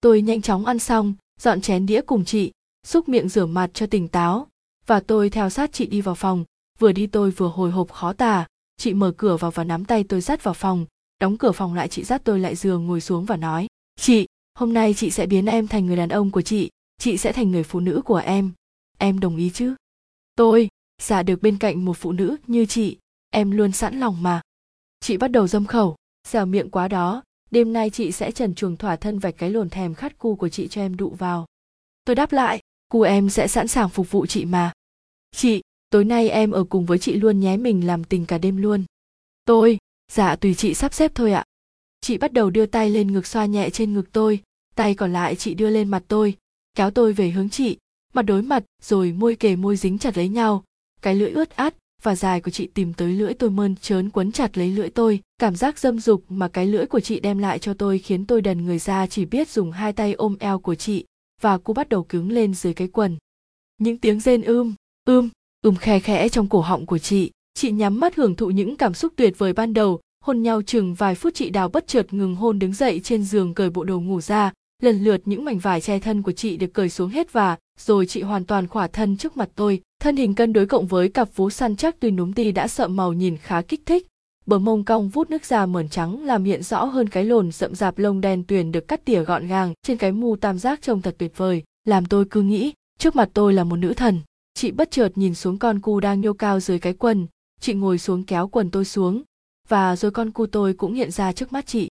tôi nhanh chóng ăn xong, dọn chén đĩa cùng chị, xúc miệng rửa mặt cho tỉnh táo. Và tôi theo sát chị đi vào phòng. Vừa đi tôi vừa hồi hộp khó tả. Chị mở cửa vào và nắm tay tôi dắt vào phòng. Đóng cửa phòng lại chị dắt tôi lại giường ngồi xuống và nói, chị, hôm nay chị sẽ biến em thành người đàn ông của chị. Chị sẽ thành người phụ nữ của em. Em đồng ý chứ? Tôi giả được bên cạnh một phụ nữ như chị. Em luôn sẵn lòng mà. Chị bắt đầu dâm khẩu. Dẻo miệng quá đó đêm nay chị sẽ trần chuồng thỏa thân vạch cái lồn thèm khát cu của chị cho em đụ vào. Tôi đáp lại, cu em sẽ sẵn sàng phục vụ chị mà. Chị, tối nay em ở cùng với chị luôn nhé, mình làm tình cả đêm luôn. Tôi dạ tùy chị sắp xếp thôi ạ. Chị bắt đầu đưa tay lên ngực xoa nhẹ trên ngực tôi, tay còn lại chị đưa lên mặt tôi, kéo tôi về hướng chị, mặt đối mặt, rồi môi kề môi dính chặt lấy nhau, cái lưỡi ướt át và dài của chị tìm tới lưỡi tôi mơn trớn quấn chặt lấy lưỡi tôi. Cảm giác dâm dục mà cái lưỡi của chị đem lại cho tôi khiến tôi đần người ra chỉ biết dùng hai tay ôm eo của chị, và cô bắt đầu cứng lên dưới cái quần. Những tiếng rên ưm ưm ưm khe khẽ trong cổ họng của chị. Chị nhắm mắt hưởng thụ những cảm xúc tuyệt vời ban đầu, hôn nhau chừng vài phút chị đào bất chợt ngừng hôn đứng dậy trên giường cởi bộ đồ ngủ ra. Lần lượt những mảnh vải che thân của chị được cởi xuống hết và, rồi chị hoàn toàn khỏa thân trước mặt tôi thân hình cân đối cộng với cặp vú săn chắc tuy núm ti đã sợ màu nhìn khá kích thích, bờ mông cong vút nước da mờn trắng làm hiện rõ hơn cái lồn rậm rạp lông đen tuyền được cắt tỉa gọn gàng trên cái mu tam giác trông thật tuyệt vời. Làm tôi cứ nghĩ, trước mặt tôi là một nữ thần. Chị bất chợt nhìn xuống con cu đang nhô cao dưới cái quần. Chị ngồi xuống kéo quần tôi xuống. Và rồi con cu tôi cũng hiện ra trước mắt chị.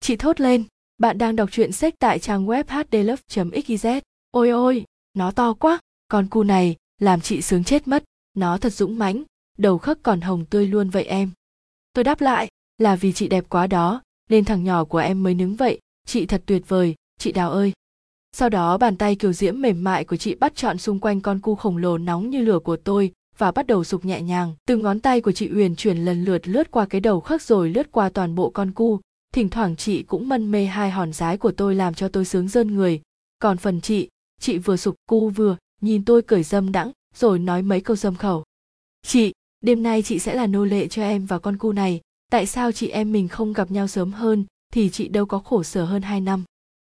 Chị thốt lên, bạn đang đọc truyện sách tại trang web hdlove.xyz ôi ôi, nó to quá, con cu này làm chị sướng chết mất, nó thật dũng mãnh, đầu khấc còn hồng tươi luôn vậy em. Tôi đáp lại, là vì chị đẹp quá đó, nên thằng nhỏ của em mới nứng vậy, chị thật tuyệt vời, chị đào ơi. Sau đó bàn tay kiều diễm mềm mại của chị bắt trọn xung quanh con cu khổng lồ nóng như lửa của tôi, và bắt đầu sục nhẹ nhàng. Từng ngón tay của chị uyển chuyển lần lượt lướt qua cái đầu khắc rồi lướt qua toàn bộ con cu. Thỉnh thoảng chị cũng mân mê hai hòn rái của tôi làm cho tôi sướng rơn người. Còn phần chị chị vừa sục cu vừa nhìn tôi cởi dâm đãng, rồi nói mấy câu dâm khẩu. Chị, đêm nay chị sẽ là nô lệ cho em và con cu này. Tại sao chị em mình không gặp nhau sớm hơn, thì chị đâu có khổ sở hơn hai năm?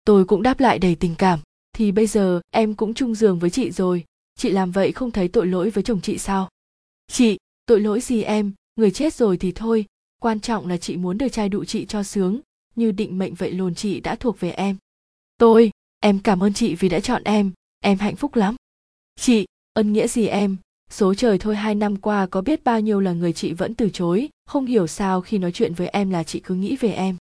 Tôi cũng đáp lại đầy tình cảm. Thì bây giờ, em cũng chung giường với chị rồi. Chị làm vậy không thấy tội lỗi với chồng chị sao? Chị, tội lỗi gì em? Người chết rồi thì thôi. Quan trọng là chị muốn được trai đụ chị cho sướng. Như định mệnh vậy lồn chị đã thuộc về em. Tôi, em cảm ơn chị vì đã chọn em. Em hạnh phúc lắm chị, ân nghĩa gì em? Số trời thôi hai năm qua có biết bao nhiêu là người chị vẫn từ chối, không hiểu sao khi nói chuyện với em là chị cứ nghĩ về em.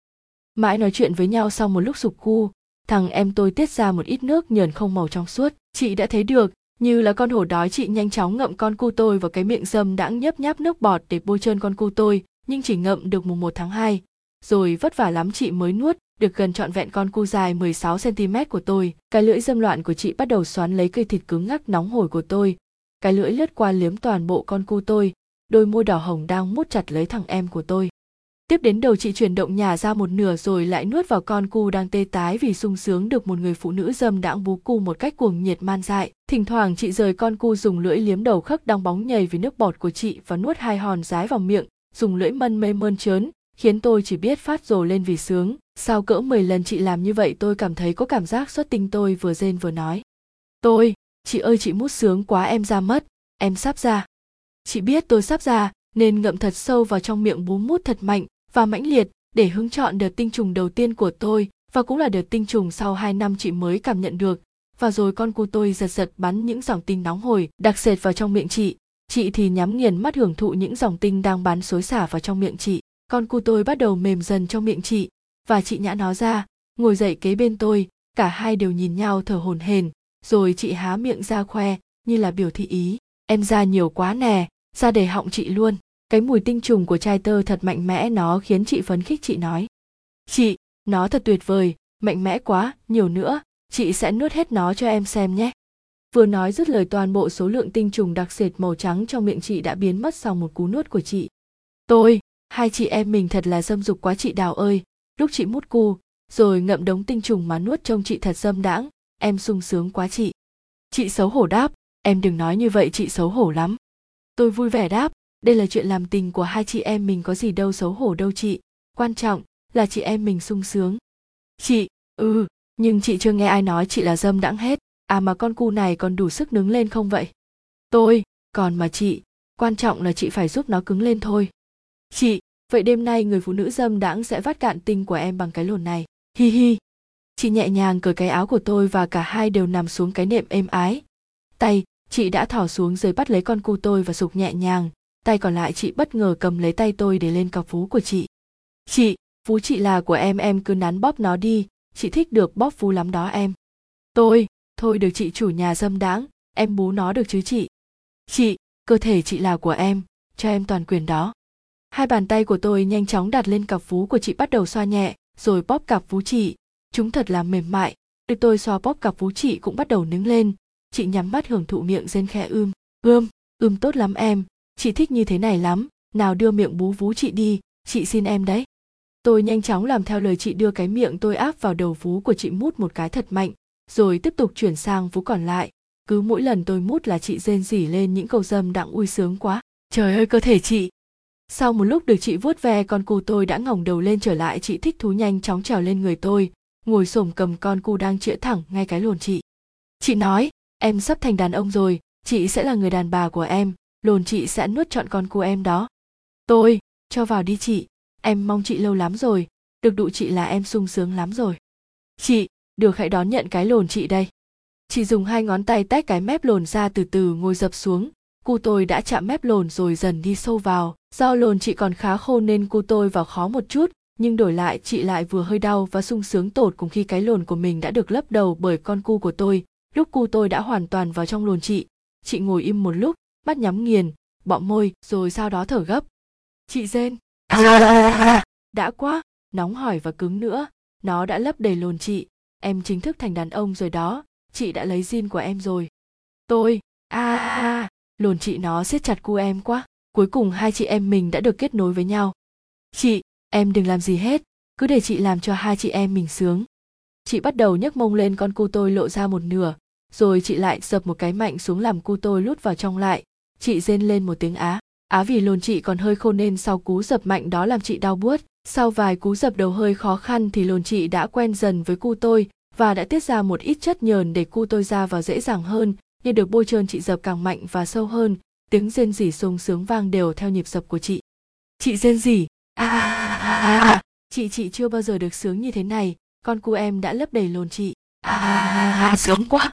Mãi nói chuyện với nhau sau một lúc sụp cu, thằng em tôi tiết ra một ít nước nhờn không màu trong suốt. Chị đã thấy được, như là con hổ đói chị nhanh chóng ngậm con cu tôi vào cái miệng dâm đãng nhấp nháp nước bọt để bôi trơn con cu tôi, nhưng chỉ ngậm được mùng 1 tháng 2. Rồi vất vả lắm chị mới nuốt được gần trọn vẹn con cu dài 16 cm của tôi. Cái lưỡi dâm loạn của chị bắt đầu xoắn lấy cây thịt cứng ngắc nóng hổi của tôi. Cái lưỡi lướt qua liếm toàn bộ con cu tôi, đôi môi đỏ hồng đang mút chặt lấy thằng em của tôi. Tiếp đến đầu chị chuyển động nhà ra một nửa rồi lại nuốt vào con cu đang tê tái vì sung sướng được một người phụ nữ dâm đãng bú cu một cách cuồng nhiệt man dại. Thỉnh thoảng chị rời con cu dùng lưỡi liếm đầu khắc đang bóng nhầy vì nước bọt của chị và nuốt hai hòn rái vào miệng, dùng lưỡi mân mê mơn trớn, khiến tôi chỉ biết phát rồ lên vì sướng. Sau cỡ 10 lần chị làm như vậy tôi cảm thấy có cảm giác xuất tinh tôi vừa rên vừa nói. Tôi, chị ơi chị mút sướng quá em ra mất, em sắp ra. Chị biết tôi sắp ra, nên ngậm thật sâu vào trong miệng bú mút thật mạnh và mãnh liệt để hứng chọn đợt tinh trùng đầu tiên của tôi và cũng là đợt tinh trùng sau 2 năm chị mới cảm nhận được. Và rồi con cu tôi giật giật bắn những dòng tinh nóng hổi đặc sệt vào trong miệng chị. Chị thì nhắm nghiền mắt hưởng thụ những dòng tinh đang bắn xối xả vào trong miệng chị. Con cu tôi bắt đầu mềm dần trong miệng chị và chị nhã nó ra, ngồi dậy kế bên tôi, cả hai đều nhìn nhau thở hổn hển, rồi chị há miệng ra khoe như là biểu thị ý, em ra nhiều quá nè, ra để họng chị luôn. Cái mùi tinh trùng của chai tơ thật mạnh mẽ nó khiến chị phấn khích chị nói. Chị nó thật tuyệt vời mạnh mẽ quá nhiều nữa chị sẽ nuốt hết nó cho em xem nhé. Vừa nói dứt lời toàn bộ số lượng tinh trùng đặc sệt màu trắng trong miệng chị đã biến mất sau một cú nuốt của chị. Tôi hai chị em mình thật là dâm dục quá chị đào ơi. Lúc chị mút cu, rồi ngậm đống tinh trùng mà nuốt trông chị thật dâm đãng, em sung sướng quá chị. Chị xấu hổ đáp, em đừng nói như vậy, chị xấu hổ lắm. Tôi vui vẻ đáp, đây là chuyện làm tình của hai chị em mình có gì đâu xấu hổ đâu chị. Quan trọng là chị em mình sung sướng. Chị ừ nhưng chị chưa nghe ai nói chị là dâm đãng hết. À mà con cu này còn đủ sức nứng lên không vậy? Tôi, còn mà chị, quan trọng là chị phải giúp nó cứng lên thôi chị, vậy đêm nay người phụ nữ dâm đãng sẽ vắt cạn tinh của em bằng cái lồn này. Hi hi. Chị nhẹ nhàng cởi cái áo của tôi và cả hai đều nằm xuống cái nệm êm ái. Tay, chị đã thỏ xuống dưới bắt lấy con cu tôi và sục nhẹ nhàng. Tay còn lại chị bất ngờ cầm lấy tay tôi để lên cặp vú của chị. Chị, vú chị là của em em cứ nắn bóp nó đi. Chị thích được bóp vú lắm đó em. Tôi, thôi được chị chủ nhà dâm đãng. Em bú nó được chứ chị? Chị, cơ thể chị là của em. Cho em toàn quyền đó hai bàn tay của tôi nhanh chóng đặt lên cặp vú của chị bắt đầu xoa nhẹ, rồi bóp cặp vú chị. Chúng thật là mềm mại. Được tôi xoa bóp cặp vú chị cũng bắt đầu nứng lên. Chị nhắm mắt hưởng thụ miệng rên khẽ ưm ươm ưm tốt lắm em. Chị thích như thế này lắm. Nào đưa miệng bú vú chị đi. Chị xin em đấy. Tôi nhanh chóng làm theo lời chị đưa cái miệng tôi áp vào đầu vú của chị mút một cái thật mạnh, rồi tiếp tục chuyển sang vú còn lại. Cứ mỗi lần tôi mút là chị rên rỉ lên những câu dâm đặng ui sướng quá. Trời ơi, cơ thể chị! Sau một lúc được chị vuốt ve, con cu tôi đã ngẩng đầu lên trở lại. Chị thích thú nhanh chóng trèo lên người tôi, ngồi xổm cầm con cu đang chĩa thẳng ngay cái lồn chị. Chị nói, em sắp thành đàn ông rồi, chị sẽ là người đàn bà của em lồn chị sẽ nuốt trọn con cu em đó. Tôi, cho vào đi chị, em mong chị lâu lắm rồi, được đụ chị là em sung sướng lắm rồi. Chị, được hãy đón nhận cái lồn chị đây. Chị dùng hai ngón tay tách cái mép lồn ra từ từ ngồi dập xuống cu tôi đã chạm mép lồn rồi dần đi sâu vào. Do lồn chị còn khá khô nên cu tôi vào khó một chút nhưng đổi lại chị lại vừa hơi đau và sung sướng tột cùng khi cái lồn của mình đã được lấp đầu bởi con cu của tôi. Lúc cu tôi đã hoàn toàn vào trong lồn chị chị ngồi im một lúc mắt nhắm nghiền bọng môi rồi sau đó thở gấp. Chị rên đã quá nóng hỏi và cứng nữa. Nó đã lấp đầy lồn chị. Em chính thức thành đàn ông rồi đó. Chị đã lấy zin của em rồi. Tôi. A à, à, lồn chị nó siết chặt cu em quá. Cuối cùng hai chị em mình đã được kết nối với nhau. Chị, em đừng làm gì hết. Cứ để chị làm cho hai chị em mình sướng. Chị bắt đầu nhấc mông lên con cu tôi lộ ra một nửa. Rồi chị lại dập một cái mạnh xuống làm cu tôi lút vào trong lại. Chị rên lên một tiếng á. Á vì lồn chị còn hơi khô nên sau cú dập mạnh đó làm chị đau buốt. Sau vài cú dập đầu hơi khó khăn thì lồn chị đã quen dần với cu tôi và đã tiết ra một ít chất nhờn để cu tôi ra vào dễ dàng hơn như được bôi trơn chị dập càng mạnh và sâu hơn tiếng rên rỉ sung sướng vang đều theo nhịp dập của chị. Chị rên rỉ? À, à, à, à. chị chị chưa bao giờ được sướng như thế này con cu em đã lấp đầy lồn chị. À à, à, à, sướng quá.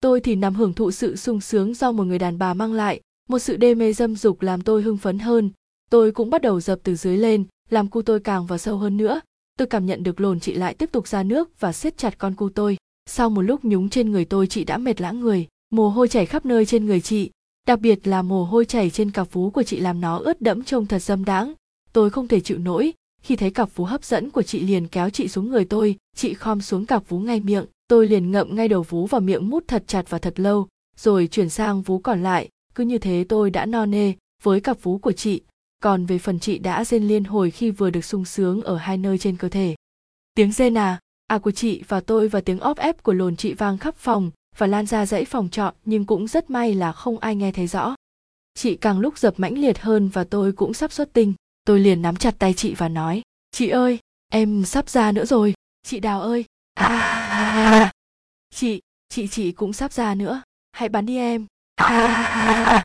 Tôi thì nằm hưởng thụ sự sung sướng do một người đàn bà mang lại một sự đê mê dâm dục làm tôi hưng phấn hơn. Tôi cũng bắt đầu dập từ dưới lên làm cu tôi càng vào sâu hơn nữa. Tôi cảm nhận được lồn chị lại tiếp tục ra nước và siết chặt con cu tôi. Sau một lúc nhúng trên người tôi chị đã mệt lãng người mồ hôi chảy khắp nơi trên người chị, đặc biệt là mồ hôi chảy trên cặp vú của chị làm nó ướt đẫm trông thật dâm đãng. Tôi không thể chịu nổi, khi thấy cặp vú hấp dẫn của chị liền kéo chị xuống người tôi, chị khom xuống cặp vú ngay miệng, tôi liền ngậm ngay đầu vú vào miệng mút thật chặt và thật lâu, rồi chuyển sang vú còn lại. Cứ như thế tôi đã no nê với cặp vú của chị. Còn về phần chị đã rên liên hồi khi vừa được sung sướng ở hai nơi trên cơ thể. Tiếng rên à à của chị và tôi và tiếng óp ép của lồn chị vang khắp phòng và lan ra dãy phòng trọ nhưng cũng rất may là không ai nghe thấy rõ. Chị càng lúc dập mãnh liệt hơn và tôi cũng sắp xuất tinh. Tôi liền nắm chặt tay chị và nói chị ơi em sắp ra nữa rồi. Chị đào ơi. À, à, à. à. chị chị chị cũng sắp ra nữa. Hãy bắn đi em. À, à,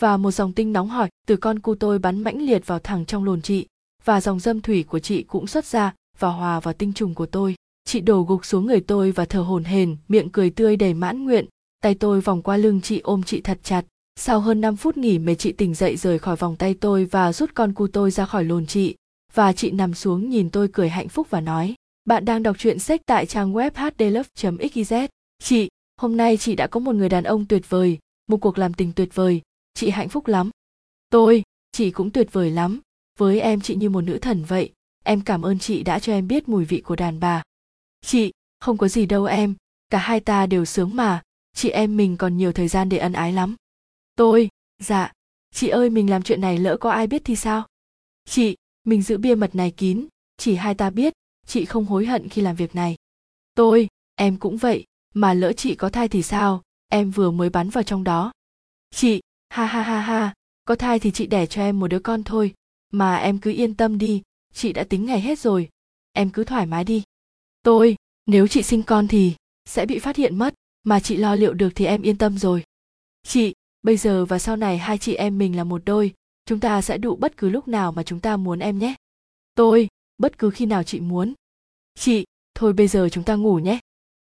và một dòng tinh nóng hỏi từ con cu tôi bắn mãnh liệt vào thẳng trong lồn chị và dòng dâm thủy của chị cũng xuất ra và hòa vào tinh trùng của tôi chị đổ gục xuống người tôi và thở hổn hển, miệng cười tươi đầy mãn nguyện. Tay tôi vòng qua lưng chị ôm chị thật chặt. Sau hơn 5 phút nghỉ mệt chị tỉnh dậy rời khỏi vòng tay tôi và rút con cu tôi ra khỏi lồn chị. Và chị nằm xuống nhìn tôi cười hạnh phúc và nói, bạn đang đọc truyện sách tại trang web hdlove.xyz chị, hôm nay chị đã có một người đàn ông tuyệt vời, một cuộc làm tình tuyệt vời. Chị hạnh phúc lắm. Tôi, chị cũng tuyệt vời lắm. Với em, chị như một nữ thần vậy. Em cảm ơn chị đã cho em biết mùi vị của đàn bà chị, không có gì đâu em. Cả hai ta đều sướng mà. Chị em mình còn nhiều thời gian để ân ái lắm. Tôi dạ. Chị ơi, mình làm chuyện này lỡ có ai biết thì sao? Chị, mình giữ bia mật này kín. Chỉ hai ta biết, chị không hối hận khi làm việc này. Tôi, em cũng vậy. Mà lỡ chị có thai thì sao? Em vừa mới bắn vào trong đó. Chị, ha ha ha ha. Có thai thì chị đẻ cho em một đứa con thôi. Mà em cứ yên tâm đi. Chị đã tính ngày hết rồi. Em cứ thoải mái đi tôi, nếu chị sinh con thì sẽ bị phát hiện mất, mà chị lo liệu được thì em yên tâm rồi. Chị, bây giờ và sau này hai chị em mình là một đôi, chúng ta sẽ đụ bất cứ lúc nào mà chúng ta muốn em nhé. Tôi, bất cứ khi nào chị muốn. Chị, thôi bây giờ chúng ta ngủ nhé.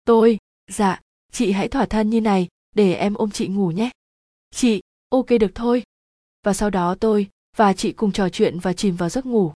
Tôi dạ chị hãy thỏa thân như này, để em ôm chị ngủ nhé. Chị, ok được thôi. Và sau đó tôi và chị cùng trò chuyện và chìm vào giấc ngủ.